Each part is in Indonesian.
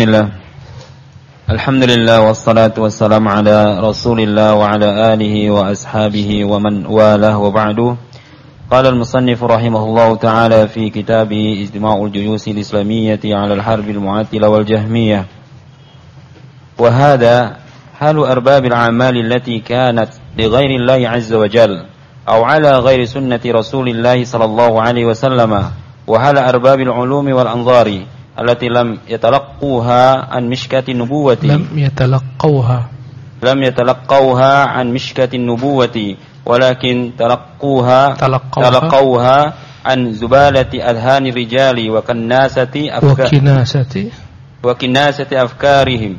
الله الحمد لله والصلاة والسلام على رسول الله وعلى آله وأصحابه ومن والاه وبعد قال المصنف رحمه الله تعالى في كتابه اجتماع الجيوش الإسلامية على الحرب المعتلة والجهمية وهذا حال أرباب الأعمال التي كانت لغير الله عز وجل أو على غير سنة رسول الله صلى الله عليه وسلم وحال أرباب العلوم والأنظار التي لم يتلقوها عن مشكة النبوة. لم يتلقوها. لم يتلقوها عن مشكة النبوة ولكن تلقوها تلقوها, تلقوها عن زبالة أذهان الرجال وكناسة أفكار وكناسة. وكناسة أفكارهم.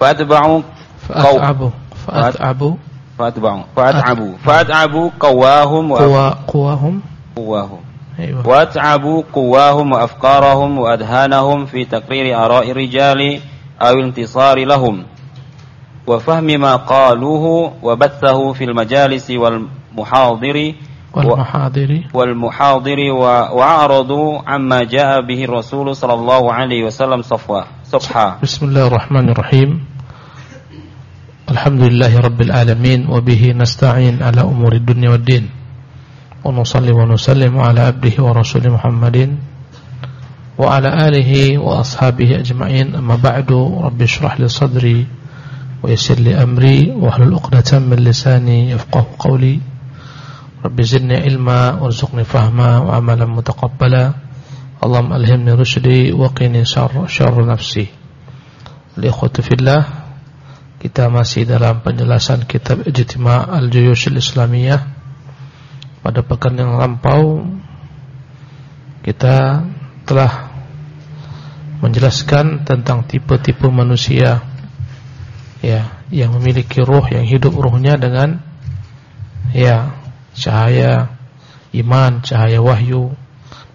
فأتبعوا فأتعبوا. فأتعبوا. فأتبعوا. فأتعبوا. فأتعبوا. قواهم قواهم. قواهم. أيوة. واتعبوا قواهم وأفكارهم وأذهانهم في تقرير آراء الرجال أو الانتصار لهم. وفهم ما قالوه وبثه في المجالس والمحاضر والمحاضر. والمحاضر وأعرضوا عما جاء به الرسول صلى الله عليه وسلم صفوا صفحا بسم الله الرحمن الرحيم. الحمد لله رب العالمين وبه نستعين على أمور الدنيا والدين. ونصلي ونسلم على عبده ورسول محمد وعلى آله وأصحابه أجمعين. أما بعد رب اشرح لي صدري ويسر لي أمري واحلل عقدة من لساني يفقه قولي. رب زدني علما وارزقني فهما وعملا متقبلا. اللهم ألهمني رشدي وقني شر, شر نفسي. الإخوة في الله kita masih dalam penjelasan kitab Ijtima' al-Juyush al-Islamiyah. Pada pekan yang lampau kita telah menjelaskan tentang tipe-tipe manusia ya yang memiliki ruh yang hidup ruhnya dengan ya cahaya iman, cahaya wahyu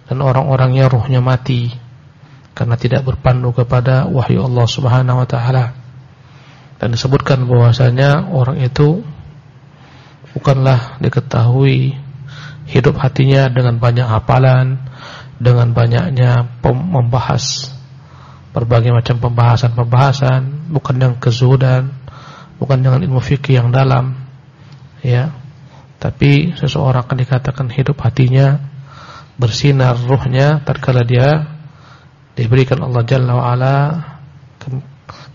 dan orang-orangnya ruhnya mati karena tidak berpandu kepada wahyu Allah Subhanahu wa taala. Dan disebutkan bahwasanya orang itu bukanlah diketahui hidup hatinya dengan banyak hafalan, dengan banyaknya membahas berbagai macam pembahasan-pembahasan, bukan dengan kezuhudan, bukan dengan ilmu fikih yang dalam, ya. Tapi seseorang akan dikatakan hidup hatinya bersinar ruhnya tatkala dia diberikan Allah Jalla wa ala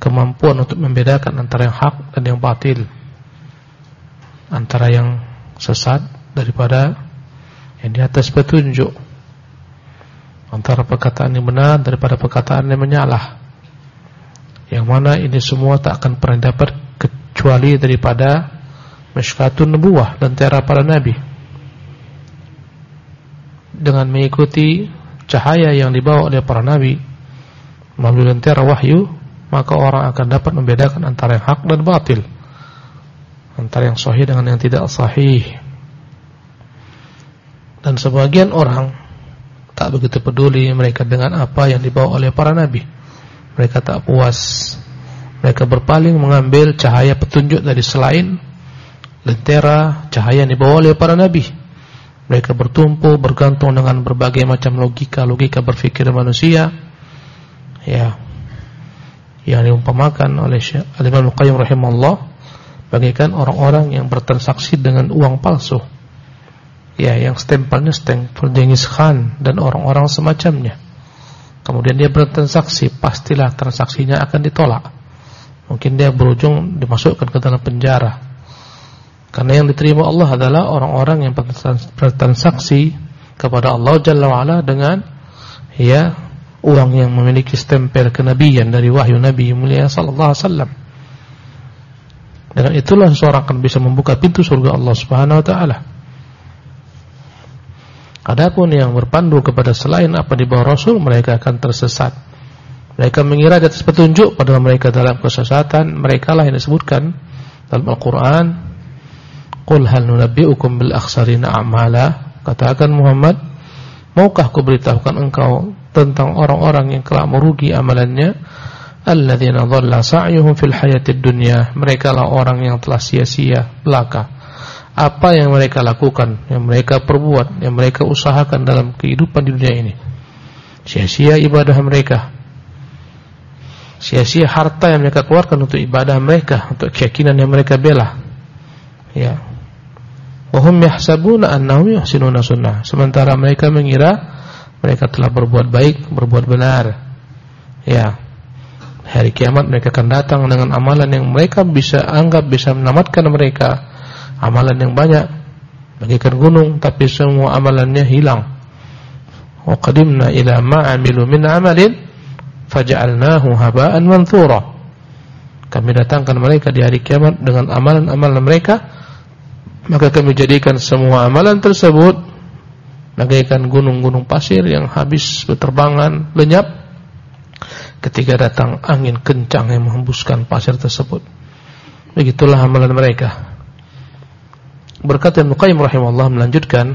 kemampuan untuk membedakan antara yang hak dan yang batil, antara yang sesat daripada yang di atas petunjuk. Antara perkataan yang benar daripada perkataan yang menyalah. Yang mana ini semua tak akan pernah dapat kecuali daripada meskatun nubuah dan tera para nabi. Dengan mengikuti cahaya yang dibawa oleh para nabi melalui lentera wahyu maka orang akan dapat membedakan antara yang hak dan batil. Antara yang sahih dengan yang tidak sahih dan sebagian orang tak begitu peduli mereka dengan apa yang dibawa oleh para nabi. Mereka tak puas. Mereka berpaling mengambil cahaya petunjuk dari selain lentera cahaya yang dibawa oleh para nabi. Mereka bertumpu bergantung dengan berbagai macam logika-logika berfikir manusia. Ya. Yang diumpamakan oleh Syekh Al-Imam Al-Qayyim rahimahullah bagaikan orang-orang yang bertransaksi dengan uang palsu ya yang stempelnya stempel Genghis Khan dan orang-orang semacamnya. Kemudian dia bertransaksi, pastilah transaksinya akan ditolak. Mungkin dia berujung dimasukkan ke dalam penjara. Karena yang diterima Allah adalah orang-orang yang bertransaksi kepada Allah Jalla wa'ala dengan ya uang yang memiliki stempel kenabian dari wahyu Nabi mulia sallallahu alaihi wasallam. Dengan itulah seorang akan bisa membuka pintu surga Allah Subhanahu wa taala. Adapun yang berpandu kepada selain apa di bawah Rasul mereka akan tersesat. Mereka mengira di atas petunjuk padahal mereka dalam kesesatan. Mereka lah yang disebutkan dalam Al-Qur'an, "Qul hal nunabbi'ukum bil akhsarina a'mala?" Katakan Muhammad, maukah ku beritahukan engkau tentang orang-orang yang telah merugi amalannya? Alladzina dhalla sa'yuhum fil hayatid dunya. Mereka lah orang yang telah sia-sia belaka apa yang mereka lakukan, yang mereka perbuat, yang mereka usahakan dalam kehidupan di dunia ini. Sia-sia ibadah mereka. sia-sia harta yang mereka keluarkan untuk ibadah mereka, untuk keyakinan yang mereka bela. Ya. Wahum yahsabuna annahum yuhsinuna sunnah. Sementara mereka mengira mereka telah berbuat baik, berbuat benar. Ya. Hari kiamat mereka akan datang dengan amalan yang mereka bisa anggap bisa menamatkan mereka. Amalan yang banyak bagaikan gunung tapi semua amalannya hilang. Wa qadimna ila ma 'amilu min 'amalin faj'alnahu haba'an manthura. Kami datangkan mereka di hari kiamat dengan amalan-amalan mereka, maka kami jadikan semua amalan tersebut bagaikan gunung-gunung pasir yang habis berterbangan lenyap ketika datang angin kencang yang menghembuskan pasir tersebut. Begitulah amalan mereka. Berkata Ibnu Qayyim rahimahullah melanjutkan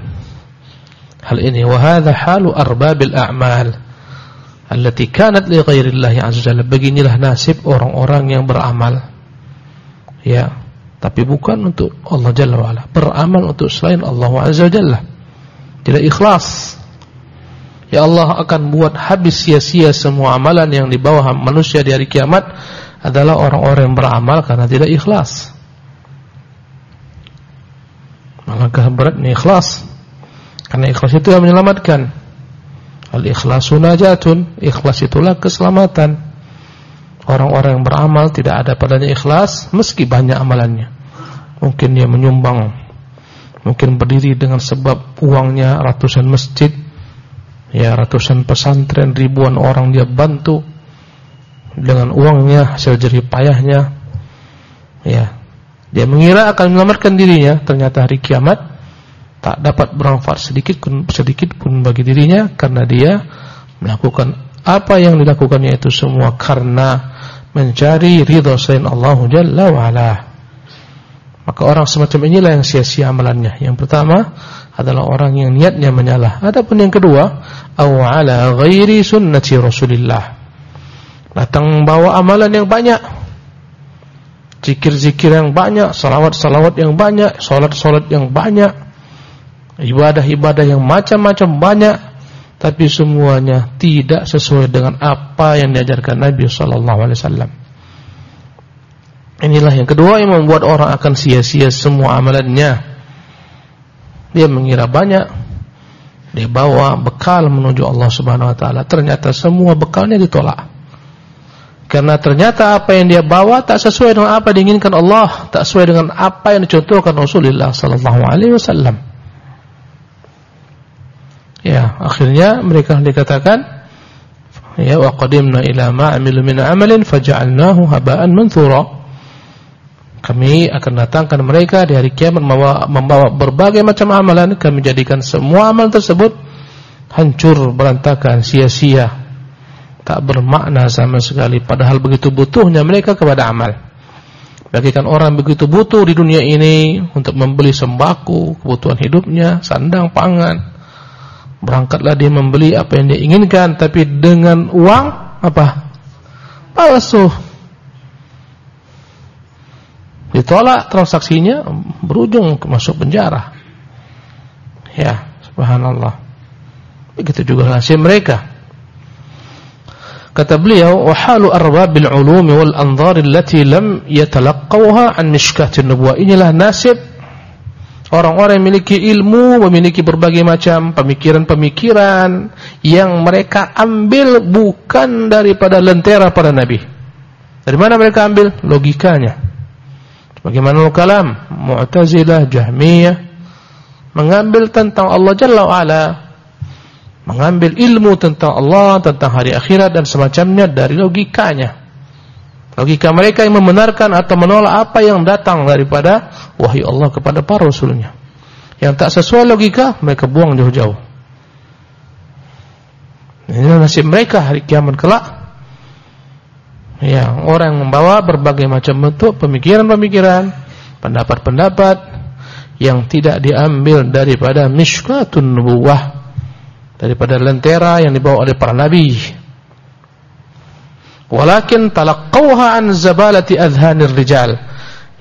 hal ini wa hadha halu arbabil a'mal allati kanat li ghairillahi azza jalla. Beginilah nasib orang-orang yang beramal. Ya tapi bukan untuk Allah jalla wala beramal untuk selain Allah azza jalla. Tidak ikhlas. Ya Allah akan buat habis sia-sia semua amalan yang di bawah manusia di hari kiamat adalah orang-orang yang beramal karena tidak ikhlas Maka beratnya ikhlas karena ikhlas itu yang menyelamatkan Al-ikhlasu najatun. Ikhlas itulah keselamatan. Orang-orang yang beramal tidak ada padanya ikhlas meski banyak amalannya. Mungkin dia menyumbang, mungkin berdiri dengan sebab uangnya ratusan masjid, ya ratusan pesantren, ribuan orang dia bantu dengan uangnya hasil jerih payahnya. Ya. Dia mengira akan menyelamatkan dirinya, ternyata hari kiamat tak dapat bermanfaat sedikit pun sedikit pun bagi dirinya karena dia melakukan apa yang dilakukannya itu semua karena mencari ridha selain Allah Jalla wa. Maka orang semacam inilah yang sia-sia amalannya. Yang pertama adalah orang yang niatnya menyalah. Adapun yang kedua, aw ala ghairi sunnati Rasulillah. Datang bawa amalan yang banyak. Zikir-zikir yang banyak, salawat-salawat yang banyak, salat-salat yang banyak ibadah-ibadah yang macam-macam banyak tapi semuanya tidak sesuai dengan apa yang diajarkan Nabi sallallahu alaihi wasallam. Inilah yang kedua yang membuat orang akan sia-sia semua amalannya. Dia mengira banyak dia bawa bekal menuju Allah Subhanahu wa taala, ternyata semua bekalnya ditolak. Karena ternyata apa yang dia bawa tak sesuai dengan apa diinginkan Allah, tak sesuai dengan apa yang dicontohkan Rasulullah sallallahu alaihi wasallam. Ya, akhirnya mereka dikatakan ya wa qadimna ila ma min amalin faja'alnahu haba'an manthura. Kami akan datangkan mereka di hari kiamat membawa, membawa berbagai macam amalan, kami jadikan semua amal tersebut hancur, berantakan, sia-sia. Tak bermakna sama sekali padahal begitu butuhnya mereka kepada amal. Bagikan orang begitu butuh di dunia ini untuk membeli sembako, kebutuhan hidupnya, sandang, pangan, Berangkatlah dia membeli apa yang dia inginkan tapi dengan uang apa? Palsu. Ditolak transaksinya berujung masuk penjara. Ya, subhanallah. Begitu juga nasib mereka. Kata beliau, "Wa halu arbabil ulumi wal anzar allati lam yatalaqqawha an mishkatin nubuwah." Inilah nasib Orang-orang yang memiliki ilmu, memiliki berbagai macam pemikiran-pemikiran yang mereka ambil bukan daripada lentera para nabi. Dari mana mereka ambil? Logikanya. Bagaimana kalam? Mu'tazilah, Jahmiyah mengambil tentang Allah Jalla wa'ala mengambil ilmu tentang Allah, tentang hari akhirat dan semacamnya dari logikanya. Logika mereka yang membenarkan atau menolak apa yang datang daripada wahyu Allah kepada para rasulnya. Yang tak sesuai logika, mereka buang jauh-jauh. Ini nasib mereka hari kiamat kelak. Ya, orang yang membawa berbagai macam bentuk pemikiran-pemikiran, pendapat-pendapat yang tidak diambil daripada mishkatun nubuwah, daripada lentera yang dibawa oleh para nabi. Walakin talaqqawha an zabalati adhanir rijal.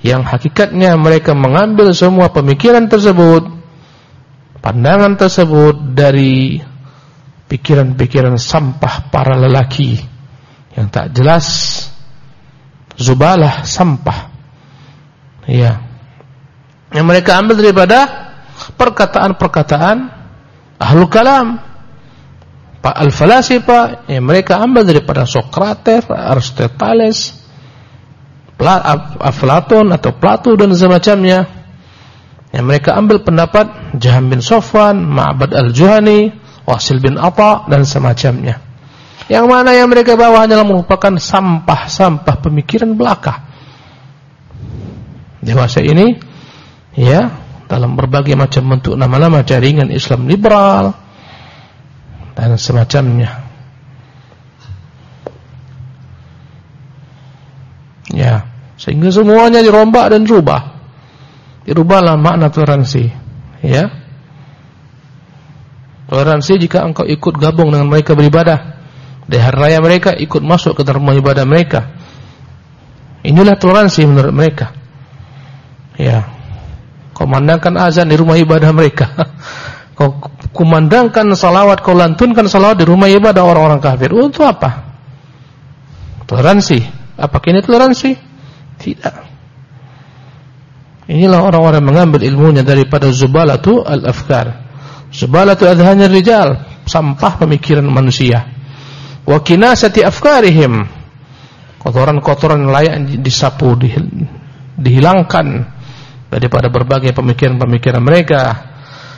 Yang hakikatnya mereka mengambil semua pemikiran tersebut pandangan tersebut dari pikiran-pikiran sampah para lelaki. Yang tak jelas zubalah sampah. Ya. Yang mereka ambil daripada perkataan-perkataan ahlul kalam al-falasifa yang mereka ambil daripada Socrates, Aristoteles, Aflatun atau Plato dan semacamnya. Yang mereka ambil pendapat Jaham bin Sofwan, Ma'bad al-Juhani, Wasil bin Atta dan semacamnya. Yang mana yang mereka bawa hanyalah merupakan sampah-sampah pemikiran belaka. Dewasa ini ya dalam berbagai macam bentuk nama-nama jaringan Islam liberal dan semacamnya. Ya, sehingga semuanya dirombak dan dirubah. Dirubahlah makna toleransi, ya. Toleransi jika engkau ikut gabung dengan mereka beribadah di hari raya mereka ikut masuk ke dalam ibadah mereka. Inilah toleransi menurut mereka. Ya. Komandangkan azan di rumah ibadah mereka. Kau kumandangkan salawat, kau lantunkan salawat di rumah ibadah orang-orang kafir. Untuk apa? Toleransi. Apakah ini toleransi? Tidak. Inilah orang-orang mengambil ilmunya daripada zubalatu al-afkar. Zubalatu adhanir rijal. Sampah pemikiran manusia. Wa kinasati afkarihim. Kotoran-kotoran layak disapu, dihilangkan daripada berbagai pemikiran-pemikiran mereka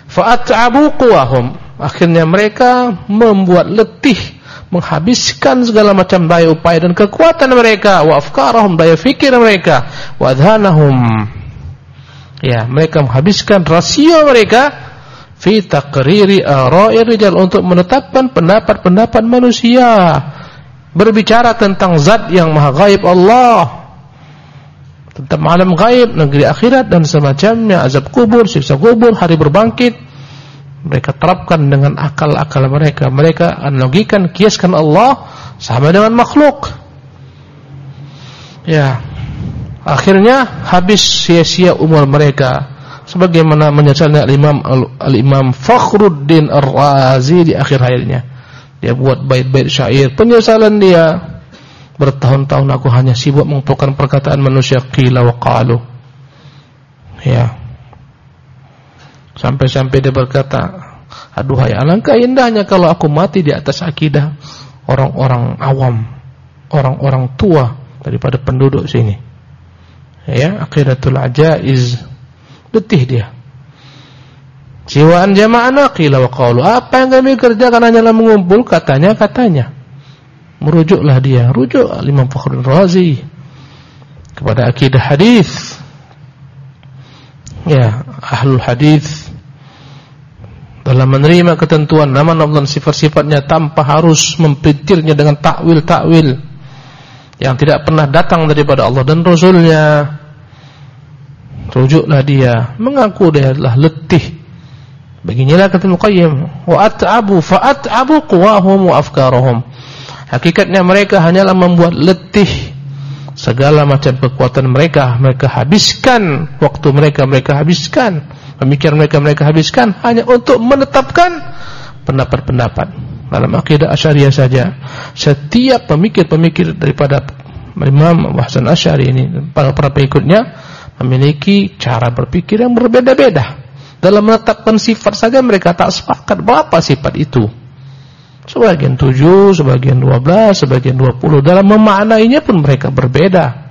fa'at'abu quwahum akhirnya mereka membuat letih menghabiskan segala macam daya upaya dan kekuatan mereka. Wa afkarahum daya fikir mereka. Wa adhanahum. Ya mereka menghabiskan rasio mereka fi taqriri ara'i rijal untuk menetapkan pendapat-pendapat manusia. Berbicara tentang zat yang maha gaib Allah tentang malam gaib, negeri akhirat dan semacamnya, azab kubur, siksa kubur, hari berbangkit. Mereka terapkan dengan akal-akal mereka. Mereka analogikan, kiaskan Allah sama dengan makhluk. Ya. Akhirnya habis sia-sia umur mereka. Sebagaimana menyesalnya al-Imam al-Imam Fakhruddin Ar-Razi di akhir hayatnya. Dia buat bait-bait syair penyesalan dia Bertahun-tahun aku hanya sibuk mengumpulkan perkataan manusia qila wa qalu. Ya. Sampai-sampai dia berkata, "Aduhai, alangkah indahnya kalau aku mati di atas akidah orang-orang awam, orang-orang tua daripada penduduk sini." Ya, aqidatul ajaiz. Letih dia. Siwaan jamaah qila wa qalu. Apa yang kami kerjakan hanyalah mengumpul katanya-katanya merujuklah dia. Rujuk Imam Fakhrul Razi kepada akidah hadis. Ya ahlul hadis dalam menerima ketentuan nama-nama dan sifat-sifatnya tanpa harus memperintirnya dengan takwil-takwil yang tidak pernah datang daripada Allah dan Rasulnya. Rujuklah dia. Mengaku dia adalah letih. Beginilah kata Muqayyim wa at'abu fa at'abu quwahum wa afkarahum Hakikatnya mereka hanyalah membuat letih segala macam kekuatan mereka. Mereka habiskan waktu mereka, mereka habiskan pemikiran mereka, mereka habiskan hanya untuk menetapkan pendapat-pendapat dalam akidah Asy'ariyah saja. Setiap pemikir-pemikir daripada Imam Hasan Asy'ari ini para para pengikutnya memiliki cara berpikir yang berbeda-beda. Dalam menetapkan sifat saja mereka tak sepakat berapa sifat itu. Sebagian tujuh, sebagian dua belas, sebagian dua puluh. Dalam memaknainya pun mereka berbeda.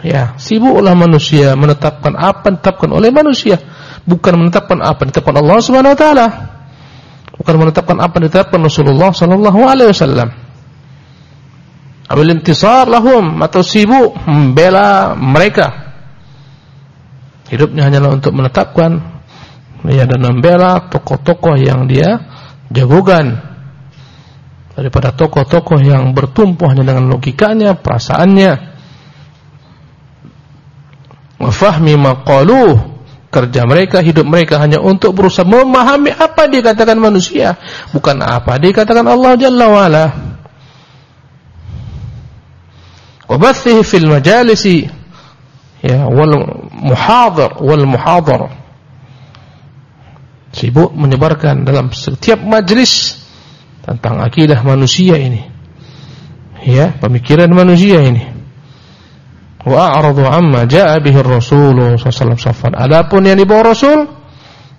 Ya, sibuklah manusia menetapkan apa ditetapkan oleh manusia, bukan menetapkan apa ditetapkan Allah taala. Bukan menetapkan apa ditetapkan Rasulullah sallallahu alaihi wasallam. Intisar lahum atau sibuk membela mereka. Hidupnya hanyalah untuk menetapkan ya dan membela tokoh-tokoh yang dia jagoan daripada tokoh-tokoh yang bertumpu hanya dengan logikanya, perasaannya. Wa fahmi kerja mereka, hidup mereka hanya untuk berusaha memahami apa dikatakan manusia, bukan apa dikatakan Allah Jalla wa ala. Wa bathihi fil majalisi ya wal muhadhar wal muhadhar sibuk menyebarkan dalam setiap majlis tentang akidah manusia ini. Ya, pemikiran manusia ini. Wa a'radu amma jaa bihi sallallahu alaihi Adapun yang dibawa Rasul,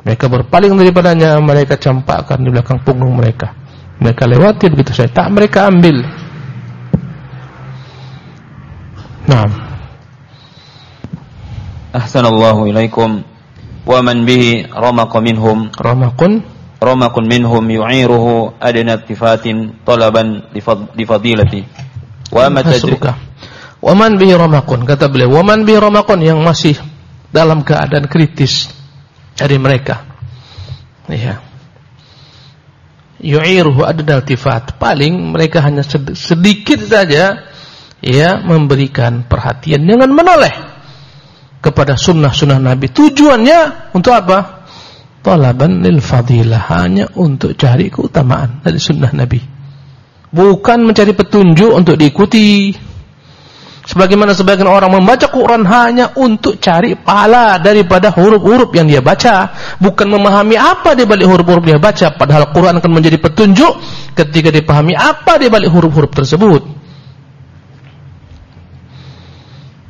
mereka berpaling daripadanya, mereka campakkan di belakang punggung mereka. Mereka lewati begitu saja, tak mereka ambil. Naam. Ahsanallahu. Wa man bihi ramaqa minhum. Ramakun. Ramakun minhum yu'iruhu adna tifatin talaban li fadilati. Wa ma Wa man bihi ramakun. Kata beliau, wa man bihi ramakun yang masih dalam keadaan kritis dari mereka. Ya yu'iruhu adnal tifat. Paling mereka hanya sedikit saja ya memberikan perhatian. Dengan menoleh kepada sunnah-sunnah Nabi. Tujuannya untuk apa? Talaban lil fadilah, hanya untuk cari keutamaan dari sunnah Nabi. Bukan mencari petunjuk untuk diikuti. Sebagaimana sebagian orang membaca Quran hanya untuk cari pahala daripada huruf-huruf yang dia baca, bukan memahami apa di balik huruf-huruf dia baca, padahal Quran akan menjadi petunjuk ketika dipahami apa di balik huruf-huruf tersebut.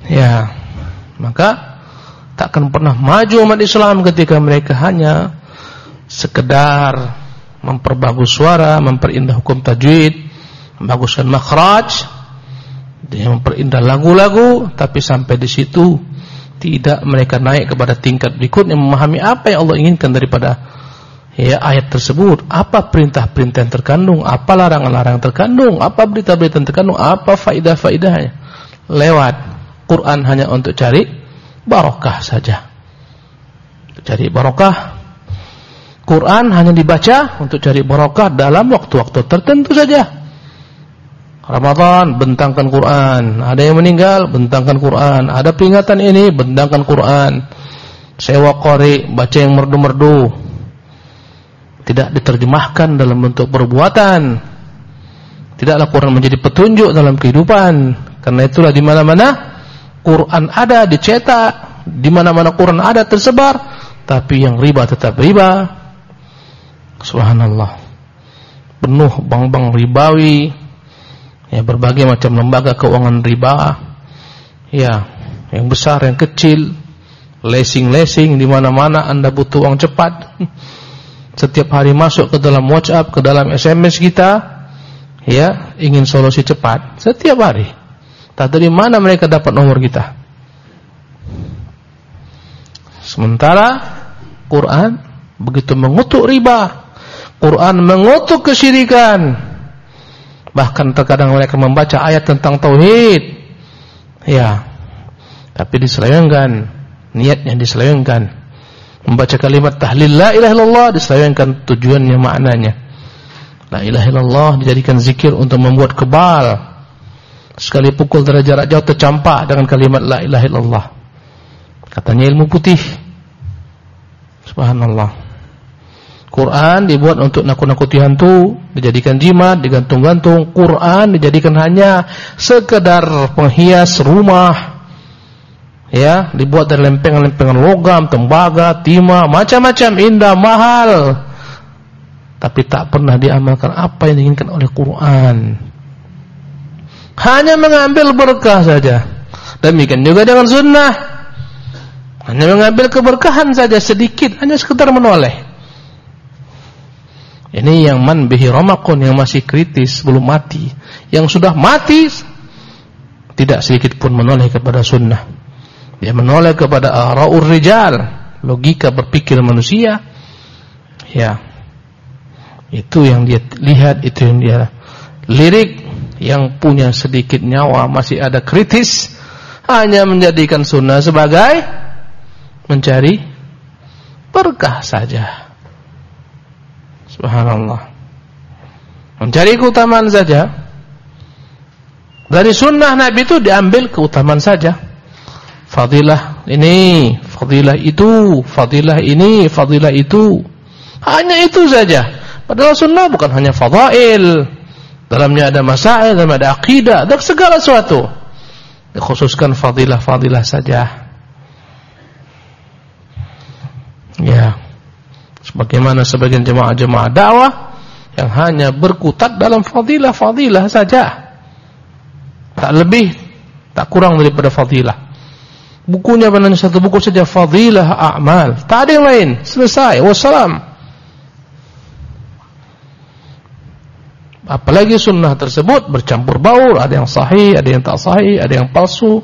Ya, maka takkan pernah maju umat Islam ketika mereka hanya sekedar memperbagus suara, memperindah hukum tajwid, membaguskan makhraj, dia memperindah lagu-lagu tapi sampai di situ tidak mereka naik kepada tingkat berikutnya memahami apa yang Allah inginkan daripada ya ayat tersebut. Apa perintah-perintah yang terkandung apa larangan-larangan terkandung apa berita-berita yang terkandung apa faidah-faidahnya lewat Quran hanya untuk cari barokah saja cari barokah Quran hanya dibaca untuk cari barokah dalam waktu-waktu tertentu saja Ramadan bentangkan Quran, ada yang meninggal bentangkan Quran, ada peringatan ini bentangkan Quran. Sewa qori, baca yang merdu-merdu. Tidak diterjemahkan dalam bentuk perbuatan. Tidaklah Quran menjadi petunjuk dalam kehidupan. Karena itulah di mana-mana Quran ada dicetak, di mana-mana Quran ada tersebar, tapi yang riba tetap riba. Subhanallah. Penuh bang-bang ribawi ya berbagai macam lembaga keuangan riba ya yang besar yang kecil lesing-lesing di mana-mana Anda butuh uang cepat setiap hari masuk ke dalam WhatsApp ke dalam SMS kita ya ingin solusi cepat setiap hari tak dari mana mereka dapat nomor kita sementara Quran begitu mengutuk riba Quran mengutuk kesyirikan Bahkan terkadang mereka membaca ayat tentang tauhid. Ya. Tapi diselewengkan, niatnya diselewengkan. Membaca kalimat tahlil la ilaha illallah diselewengkan tujuannya maknanya. La ilaha illallah dijadikan zikir untuk membuat kebal. Sekali pukul dari jarak jauh tercampak dengan kalimat la ilaha illallah. Katanya ilmu putih. Subhanallah. Quran dibuat untuk nakut-nakuti hantu, dijadikan jimat, digantung-gantung. Quran dijadikan hanya sekedar penghias rumah. Ya, dibuat dari lempengan-lempengan logam, tembaga, timah, macam-macam indah, mahal. Tapi tak pernah diamalkan apa yang diinginkan oleh Quran. Hanya mengambil berkah saja. Demikian juga dengan sunnah. Hanya mengambil keberkahan saja sedikit, hanya sekedar menoleh. Ini yang man bihi ramakun yang masih kritis belum mati. Yang sudah mati tidak sedikit pun menoleh kepada sunnah. Dia menoleh kepada ara'ur rijal, logika berpikir manusia. Ya. Itu yang dia lihat, itu yang dia lirik yang punya sedikit nyawa masih ada kritis hanya menjadikan sunnah sebagai mencari berkah saja. Subhanallah. Mencari keutamaan saja. Dari sunnah Nabi itu diambil keutamaan saja. Fadilah ini, fadilah itu, fadilah ini, fadilah itu. Hanya itu saja. Padahal sunnah bukan hanya fadail. Dalamnya ada masail, dalamnya ada akidah, ada segala sesuatu. Dikhususkan fadilah-fadilah saja. Ya. Bagaimana sebagian jemaah-jemaah dakwah yang hanya berkutat dalam fadilah-fadilah saja. tak lebih, tak kurang daripada fadilah. Bukunya benar satu buku saja Fadilah A'mal. Tak ada yang lain. Selesai. Wassalam. Apalagi sunnah tersebut bercampur baur, ada yang sahih, ada yang tak sahih, ada yang palsu.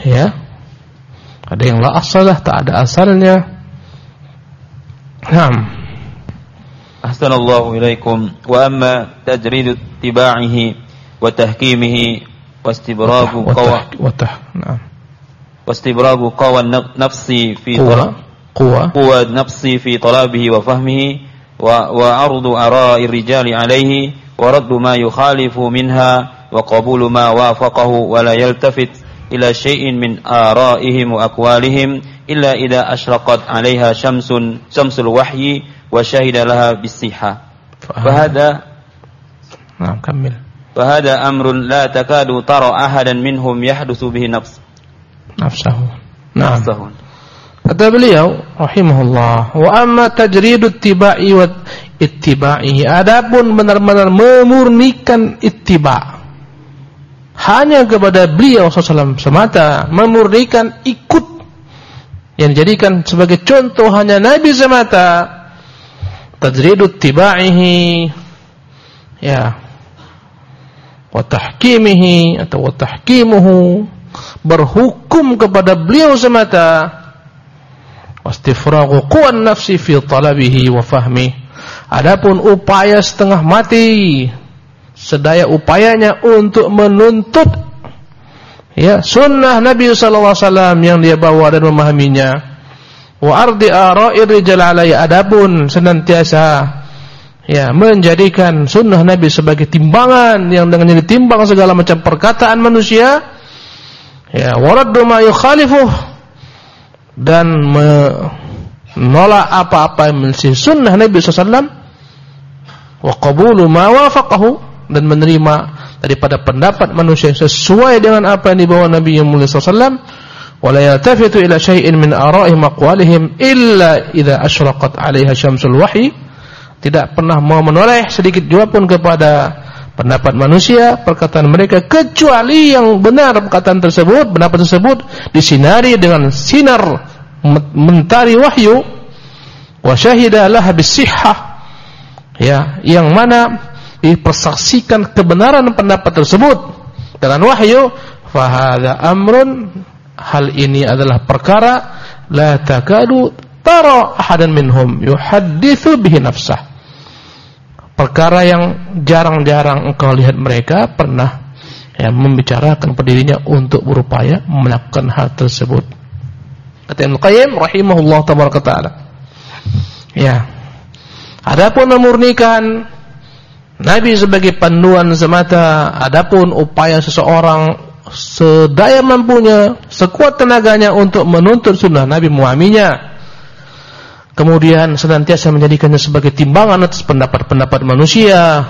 Ya. Ada yang la asalah, tak ada asalnya. Naam. Ahsanallahu ilaikum. Wa amma tajrid ittiba'ihi wa tahkimihi wa istibragu qawa wa tah. Naam. Wa istibragu qawa nafsi fi quwa quwa quwa nafsi fi talabihi wa fahmihi وعرض آراء الرجال عليه ورد ما يخالف منها وقبول ما وافقه ولا يلتفت إلى شيء من آرائهم وأقوالهم إلا إذا أشرقت عليها شمس شمس الوحي وشهد لها بالصحة فهذا نعم كمل. فهذا أمر لا تكاد ترى أحدا منهم يحدث به نفس. نفسه. نعم. نفسه. Kata beliau rahimahullah, wa amma tajridut tibai wa ittiba'i. Adapun benar-benar memurnikan ittiba. Hanya kepada beliau sallallahu semata memurnikan ikut yang dijadikan sebagai contoh hanya nabi semata. Tajridut tibaihi ya wa tahkimihi atau wa tahkimuhu berhukum kepada beliau semata wastifragu quwan nafsi fi talabihi wa fahmi. Adapun upaya setengah mati sedaya upayanya untuk menuntut ya sunnah Nabi sallallahu alaihi wasallam yang dia bawa dan memahaminya. Wa ardi ara'ir rijal alai adapun senantiasa ya menjadikan sunnah Nabi sebagai timbangan yang dengannya ditimbang segala macam perkataan manusia ya waraddu ma yukhalifuh dan menolak apa-apa yang menyelisih sunnah Nabi SAW wa qabulu dan menerima daripada pendapat manusia yang sesuai dengan apa yang dibawa Nabi yang mulia SAW wa la ila syai'in min ara'ihim aqwalihim illa idza asyraqat 'alaiha syamsul wahyi. Tidak pernah mau menoleh sedikit jua pun kepada pendapat manusia, perkataan mereka kecuali yang benar perkataan tersebut, pendapat tersebut disinari dengan sinar mentari wahyu. Wa syahida laha bisihhah. Ya yang mana dipersaksikan kebenaran pendapat tersebut dengan wahyu. Fahada amrun hal ini adalah perkara la takadu tara ahadan minhum yuhaddithu bihi nafsah perkara yang jarang-jarang engkau lihat mereka pernah ya, membicarakan pendirinya untuk berupaya melakukan hal tersebut. Kata Ibnu Qayyim rahimahullah taala. Ya. Adapun memurnikan Nabi sebagai panduan semata, adapun upaya seseorang sedaya mampunya, sekuat tenaganya untuk menuntut sunnah Nabi muaminya kemudian senantiasa menjadikannya sebagai timbangan atas pendapat-pendapat manusia.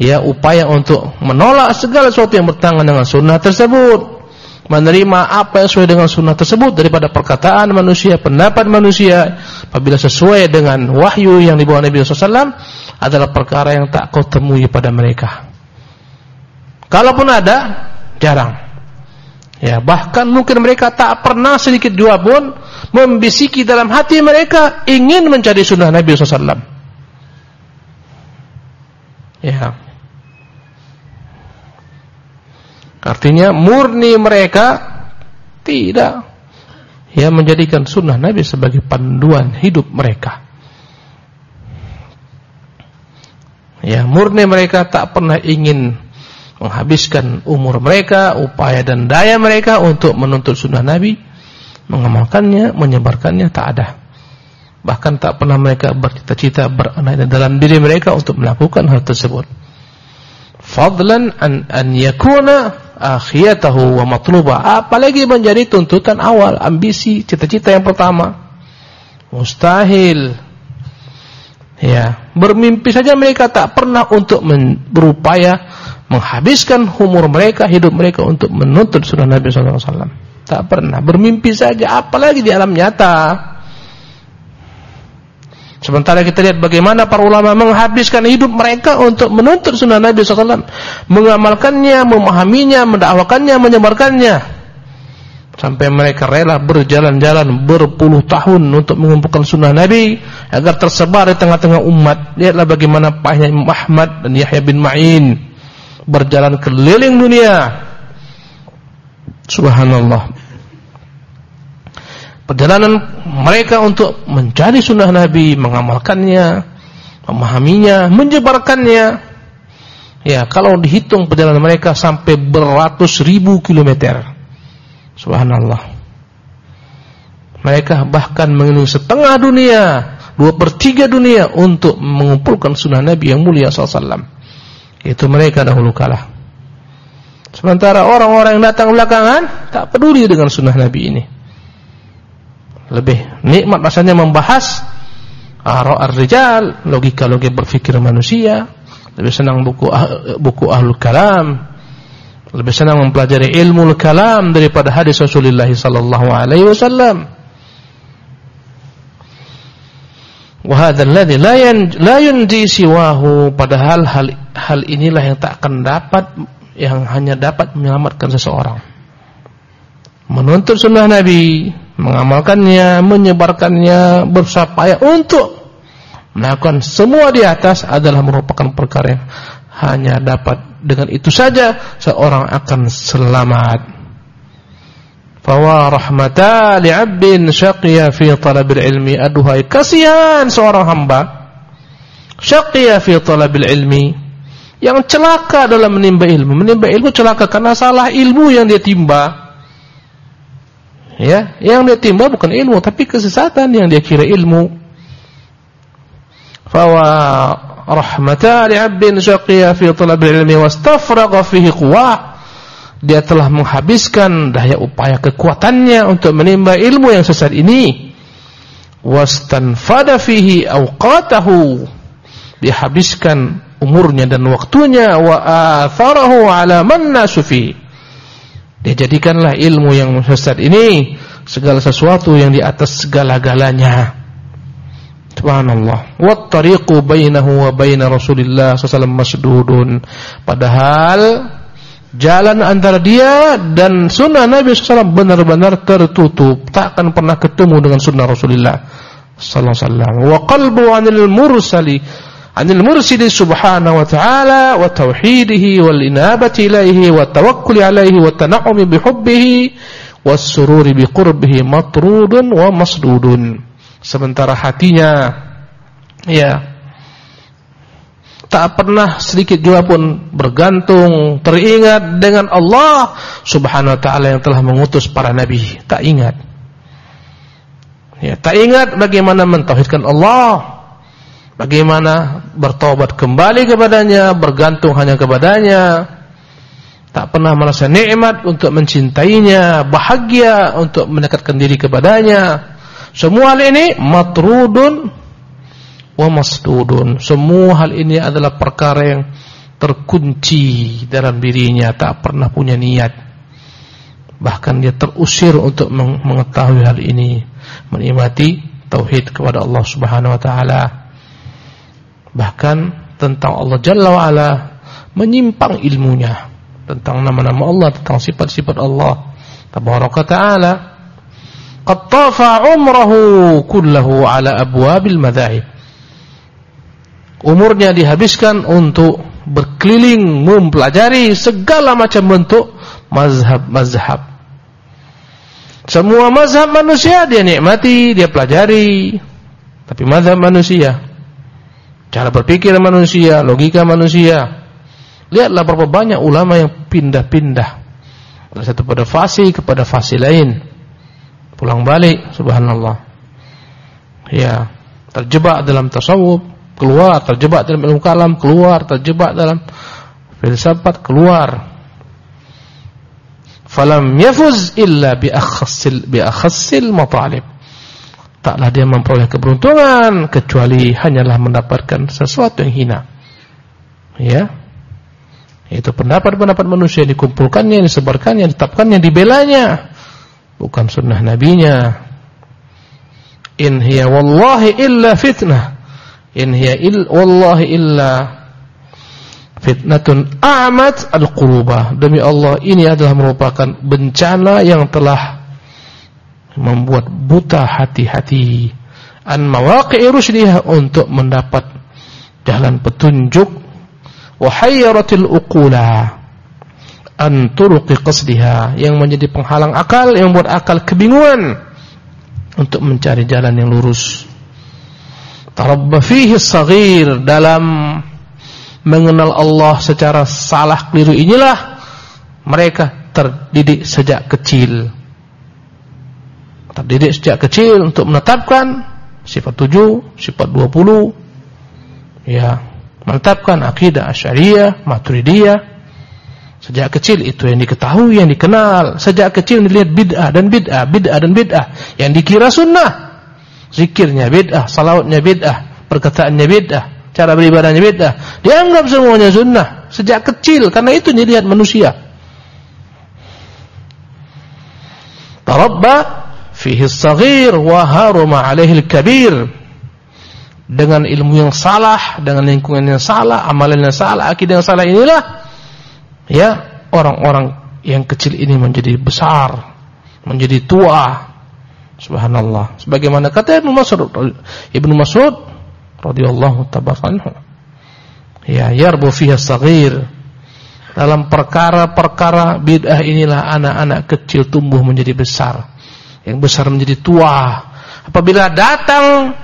Ya upaya untuk menolak segala sesuatu yang bertentangan dengan sunnah tersebut. Menerima apa yang sesuai dengan sunnah tersebut daripada perkataan manusia pendapat manusia. Apabila sesuai dengan wahyu yang dibawa Nabi SAW adalah perkara yang tak kau temui pada mereka. Kalaupun ada jarang Ya, bahkan mungkin mereka tak pernah sedikit jua pun membisiki dalam hati mereka ingin mencari sunnah Nabi SAW. Ya. Artinya murni mereka tidak ya menjadikan sunnah Nabi sebagai panduan hidup mereka. Ya, murni mereka tak pernah ingin menghabiskan umur mereka, upaya dan daya mereka untuk menuntut sunnah Nabi, mengamalkannya, menyebarkannya tak ada. Bahkan tak pernah mereka bercita-cita beranak dalam diri mereka untuk melakukan hal tersebut. Fadlan an an yakuna akhiyatahu wa matluba. Apalagi menjadi tuntutan awal, ambisi, cita-cita yang pertama. Mustahil. Ya, bermimpi saja mereka tak pernah untuk berupaya menghabiskan umur mereka, hidup mereka untuk menuntut sunnah Nabi SAW. Tak pernah bermimpi saja, apalagi di alam nyata. Sementara kita lihat bagaimana para ulama menghabiskan hidup mereka untuk menuntut sunnah Nabi SAW, mengamalkannya, memahaminya, mendakwakannya, menyebarkannya, sampai mereka rela berjalan-jalan berpuluh tahun untuk mengumpulkan sunnah Nabi agar tersebar di tengah-tengah umat. Lihatlah bagaimana pahnya Imam Ahmad dan Yahya bin Ma'in berjalan keliling dunia. Subhanallah perjalanan mereka untuk mencari sunnah Nabi, mengamalkannya, memahaminya, menyebarkannya. Ya, kalau dihitung perjalanan mereka sampai beratus ribu kilometer. Subhanallah. Mereka bahkan mengelilingi setengah dunia, dua per tiga dunia untuk mengumpulkan sunnah Nabi yang mulia SAW. Itu mereka dahulu kalah. Sementara orang-orang yang datang belakangan tak peduli dengan sunnah Nabi ini lebih nikmat rasanya membahas ar-rijal, logika-logika berfikir manusia, lebih senang buku ah, buku ahlul kalam, lebih senang mempelajari ilmu kalam daripada hadis Rasulullah sallallahu alaihi wasallam. Wahada alladhi la yunji siwahu padahal hal hal inilah yang tak akan dapat yang hanya dapat menyelamatkan seseorang. Menuntut sunnah Nabi mengamalkannya, menyebarkannya, berusaha payah untuk melakukan semua di atas adalah merupakan perkara yang hanya dapat dengan itu saja seorang akan selamat. Fawa rahmata li'abdin syaqiya fi talabil ilmi aduhai kasihan seorang hamba syaqiya fi talabil ilmi yang celaka dalam menimba ilmu menimba ilmu celaka karena salah ilmu yang dia timba Ya, yang dia timba bukan ilmu tapi kesesatan yang dia kira ilmu. Fawa rahmata li'abdin syaqiya fi talab ilmi wastafraga fihi quwa. Dia telah menghabiskan daya upaya kekuatannya untuk menimba ilmu yang sesat ini. Wastanfada fihi awqatahu. Dihabiskan umurnya dan waktunya wa atharahu ala man nasu fihi dia jadikanlah ilmu yang sesat ini segala sesuatu yang di atas segala-galanya. Subhanallah. Wat tariqu bainahu wa bain Rasulillah sallallahu masdudun. Padahal jalan antara dia dan sunnah Nabi SAW benar-benar tertutup. Tak akan pernah ketemu dengan sunnah Rasulullah sallallahu alaihi wasallam. Wa qalbu 'anil mursali anil mursidi subhanahu wa ta'ala wa tauhidihi wal inabati ilaihi wa tawakkuli alaihi wa tana'umi bihubbihi was sururi biqurbihi matrudun wa masdudun. Sementara hatinya ya tak pernah sedikit juga pun bergantung teringat dengan Allah subhanahu wa ta'ala yang telah mengutus para nabi. Tak ingat. Ya tak ingat bagaimana mentauhidkan Allah Bagaimana bertobat kembali kepadanya, bergantung hanya kepadanya. Tak pernah merasa nikmat untuk mencintainya, bahagia untuk mendekatkan diri kepadanya. Semua hal ini matrudun wa masdudun. Semua hal ini adalah perkara yang terkunci dalam dirinya, tak pernah punya niat. Bahkan dia terusir untuk mengetahui hal ini, menikmati tauhid kepada Allah Subhanahu wa taala. Bahkan tentang Allah Jalla wa'ala menyimpang ilmunya tentang nama-nama Allah, tentang sifat-sifat Allah. Tabaraka ta'ala. Qad umrahu kullahu ala abwabil madhahib. Umurnya dihabiskan untuk berkeliling mempelajari segala macam bentuk mazhab-mazhab. Semua mazhab manusia dia nikmati, dia pelajari. Tapi mazhab manusia cara berpikir manusia, logika manusia. Lihatlah berapa banyak ulama yang pindah-pindah dari satu pada fasi kepada fasi lain. Pulang balik, subhanallah. Ya, terjebak dalam tasawuf, keluar, terjebak dalam ilmu kalam, keluar, terjebak dalam filsafat, keluar. Falam yafuz illa bi akhassil bi akhassil matalib taklah dia memperoleh keberuntungan kecuali hanyalah mendapatkan sesuatu yang hina. Ya. Itu pendapat-pendapat manusia dikumpulkannya, disebarkannya, ditetapkannya, dibelanya. Bukan sunnah nabinya. in hiya wallahi illa fitnah in hiya il wallahi illa fitnatun amat al-qulubah demi Allah ini adalah merupakan bencana yang telah membuat buta hati-hati. An mawaqi'i rusdiha untuk mendapat jalan petunjuk. Wa hayyaratil uqula an turuqi qasdiha yang menjadi penghalang akal yang membuat akal kebingungan untuk mencari jalan yang lurus. Tarabba fihi saghir dalam mengenal Allah secara salah keliru inilah mereka terdidik sejak kecil terdidik sejak kecil untuk menetapkan sifat tujuh, sifat dua puluh. Ya menetapkan akidah asyariyah, maturidiyah. Sejak kecil itu yang diketahui, yang dikenal. Sejak kecil dilihat bid'ah dan bid'ah, bid'ah dan bid'ah. Yang dikira sunnah. Zikirnya bid'ah, salawatnya bid'ah perkataannya bid'ah cara beribadahnya beda. Dianggap semuanya sunnah sejak kecil. Karena itu dilihat manusia. Tarabba fihi as-saghir wa haruma 'alaihi al-kabir. Dengan ilmu yang salah, dengan lingkungan yang salah, amalan yang salah, akidah yang salah inilah ya orang-orang yang kecil ini menjadi besar, menjadi tua. Subhanallah. Sebagaimana kata Ibnu Mas'ud Ibnu Mas'ud radhiyallahu tabaraka Ya, yarbu fiha saghir. Dalam perkara-perkara bid'ah inilah anak-anak kecil tumbuh menjadi besar. Yang besar menjadi tua. Apabila datang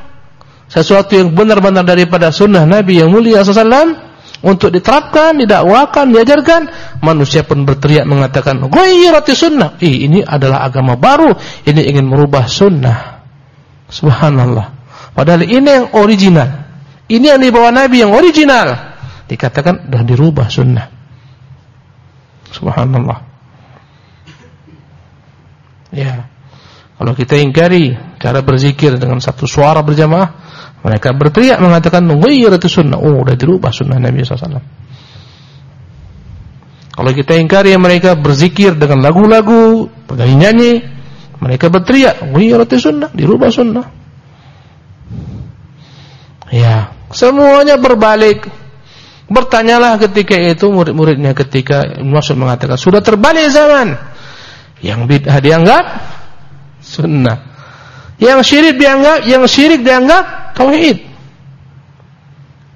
sesuatu yang benar-benar daripada sunnah Nabi yang mulia sallallahu untuk diterapkan, didakwakan, diajarkan, manusia pun berteriak mengatakan, "Ghayyirati sunnah." Ih, ini adalah agama baru, ini ingin merubah sunnah. Subhanallah. Padahal ini yang original. Ini yang dibawa Nabi yang original. Dikatakan sudah dirubah sunnah. Subhanallah. Ya. Kalau kita ingkari cara berzikir dengan satu suara berjamaah, mereka berteriak mengatakan itu sunnah. Oh, sudah dirubah sunnah Nabi SAW. Kalau kita ingkari mereka berzikir dengan lagu-lagu, nyanyi, mereka berteriak, itu sunnah, dirubah sunnah. Ya, semuanya berbalik. Bertanyalah ketika itu murid-muridnya ketika Mas'ud mengatakan sudah terbalik zaman. Yang bid'ah dianggap sunnah. Yang syirik dianggap yang syirik dianggap tauhid.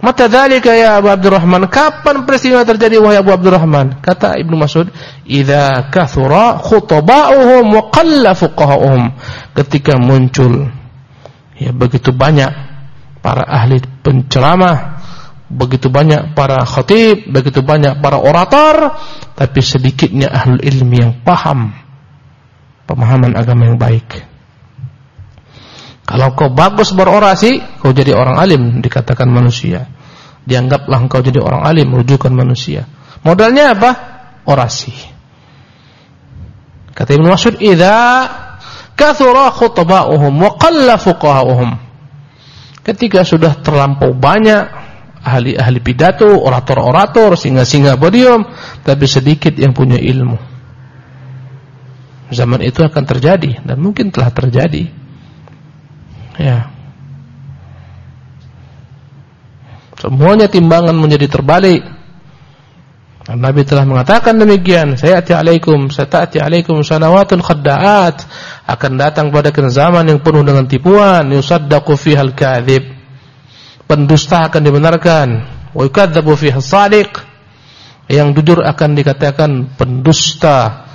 Mata dzalika ya Abu Abdurrahman? Kapan peristiwa terjadi wahai Abu Abdurrahman? Kata Ibnu Mas'ud, "Idza kathura khutaba'uhum wa qalla fuqaha'uhum." Ketika muncul ya begitu banyak para ahli penceramah, begitu banyak para khatib, begitu banyak para orator, tapi sedikitnya ahli ilmi yang paham pemahaman agama yang baik. Kalau kau bagus berorasi, kau jadi orang alim dikatakan manusia. Dianggaplah kau jadi orang alim merujukan manusia. Modalnya apa? Orasi. Kata Ibnu Mas'ud, "Idza kathura khutaba'uhum wa qalla fuqaha'uhum." Ketika sudah terlampau banyak ahli-ahli pidato, orator-orator, singa-singa podium, tapi sedikit yang punya ilmu. Zaman itu akan terjadi dan mungkin telah terjadi. Ya. Semuanya timbangan menjadi terbalik. Nabi telah mengatakan demikian, sayati alaikum, satati alaikum sanawatun khadda'at. Akan datang pada zaman yang penuh dengan tipuan, yusaddaqu fihal kadhib. Pendusta akan dibenarkan, wa yukadzabu fihal sadiq. Yang jujur akan dikatakan pendusta.